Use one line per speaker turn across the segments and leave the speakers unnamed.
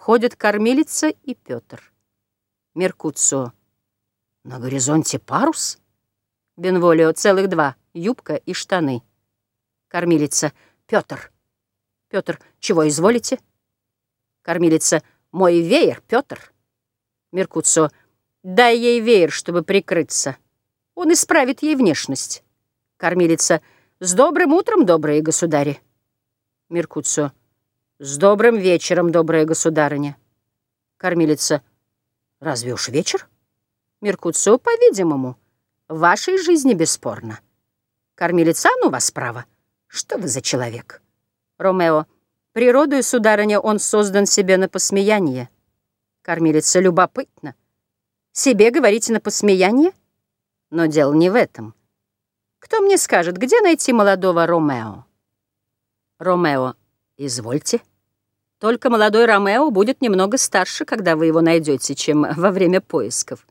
Входят кормилица и Петр. Меркуцио. На горизонте парус? Бенволио. Целых два. Юбка и штаны. Кормилица. Петр. Петр. Чего изволите? Кормилица. Мой веер, Петр. Меркуцио. Дай ей веер, чтобы прикрыться. Он исправит ей внешность. Кормилица. С добрым утром, добрые государи. Меркуцио. С добрым вечером, добрая государыня. Кормилица. Разве уж вечер? Меркуцио, по-видимому. В вашей жизни бесспорно. Кормилица, ну вас право. Что вы за человек? Ромео. Природою, сударыня, он создан себе на посмеяние. Кормилица. Любопытно. Себе говорите на посмеяние? Но дело не в этом. Кто мне скажет, где найти молодого Ромео? Ромео. Извольте. Только молодой Ромео будет немного старше, когда вы его найдете, чем во время поисков.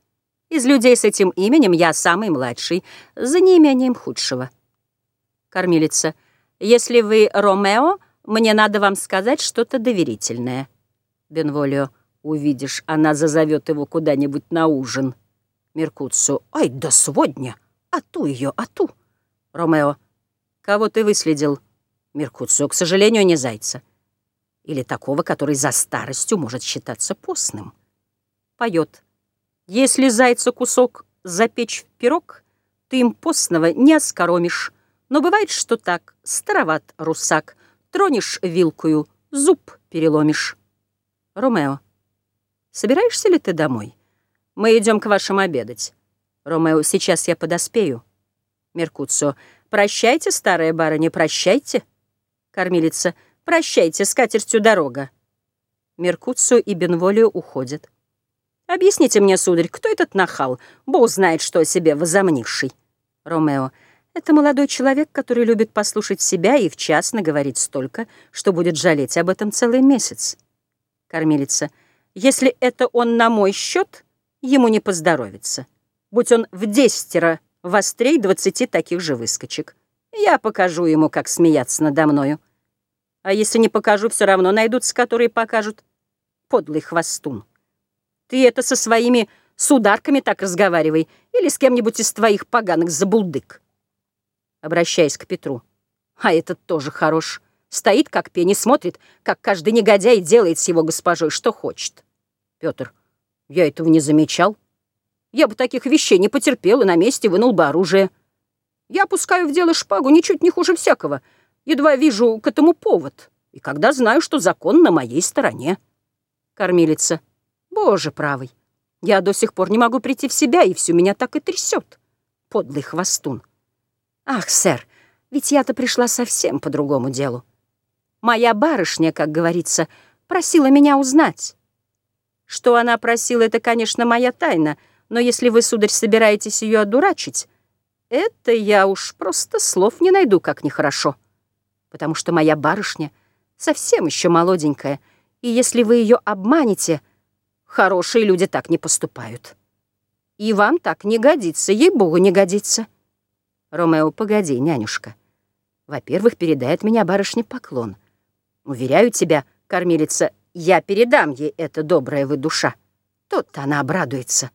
Из людей с этим именем я самый младший, за неимением худшего. Кормилица. Если вы Ромео, мне надо вам сказать что-то доверительное. Бенволио. Увидишь, она зазовет его куда-нибудь на ужин. Меркуцу. Ай, да сегодня. А ту ее, а ту. Ромео. Кого ты выследил? Меркуцио, к сожалению, не зайца. Или такого, который за старостью может считаться постным. Поет. Если зайца кусок запечь в пирог, ты им постного не оскоромишь. Но бывает, что так, староват русак, тронешь вилкою, зуб переломишь. Ромео, собираешься ли ты домой? Мы идем к вашим обедать. Ромео, сейчас я подоспею. Меркуцио, прощайте, старая барыня, прощайте. Кормилица. «Прощайте, с катертью дорога». Меркуцио и Бенволио уходят. «Объясните мне, сударь, кто этот нахал? Бог знает, что о себе возомнивший». Ромео. «Это молодой человек, который любит послушать себя и в час наговорить столько, что будет жалеть об этом целый месяц». Кормилица. «Если это он на мой счет, ему не поздоровится. Будь он в десятеро вострей двадцати таких же выскочек. Я покажу ему, как смеяться надо мною». А если не покажу, все равно найдутся, которые покажут. Подлый хвостун. Ты это со своими сударками так разговаривай или с кем-нибудь из твоих поганых забулдык. Обращаясь к Петру. А этот тоже хорош. Стоит, как пень, и смотрит, как каждый негодяй делает с его госпожой, что хочет. Петр. Я этого не замечал. Я бы таких вещей не потерпел и на месте вынул бы оружие. Я опускаю в дело шпагу ничуть не хуже всякого — Едва вижу к этому повод, и когда знаю, что закон на моей стороне. Кормилица. Боже правый, я до сих пор не могу прийти в себя, и все меня так и трясет. Подлый хвостун. Ах, сэр, ведь я-то пришла совсем по другому делу. Моя барышня, как говорится, просила меня узнать. Что она просила, это, конечно, моя тайна, но если вы, сударь, собираетесь ее одурачить, это я уж просто слов не найду, как нехорошо потому что моя барышня совсем еще молоденькая, и если вы ее обманете, хорошие люди так не поступают. И вам так не годится, ей-богу, не годится. Ромео, погоди, нянюшка. Во-первых, передай от меня барышне поклон. Уверяю тебя, кормилица, я передам ей это добрая вы душа. Тот-то она обрадуется.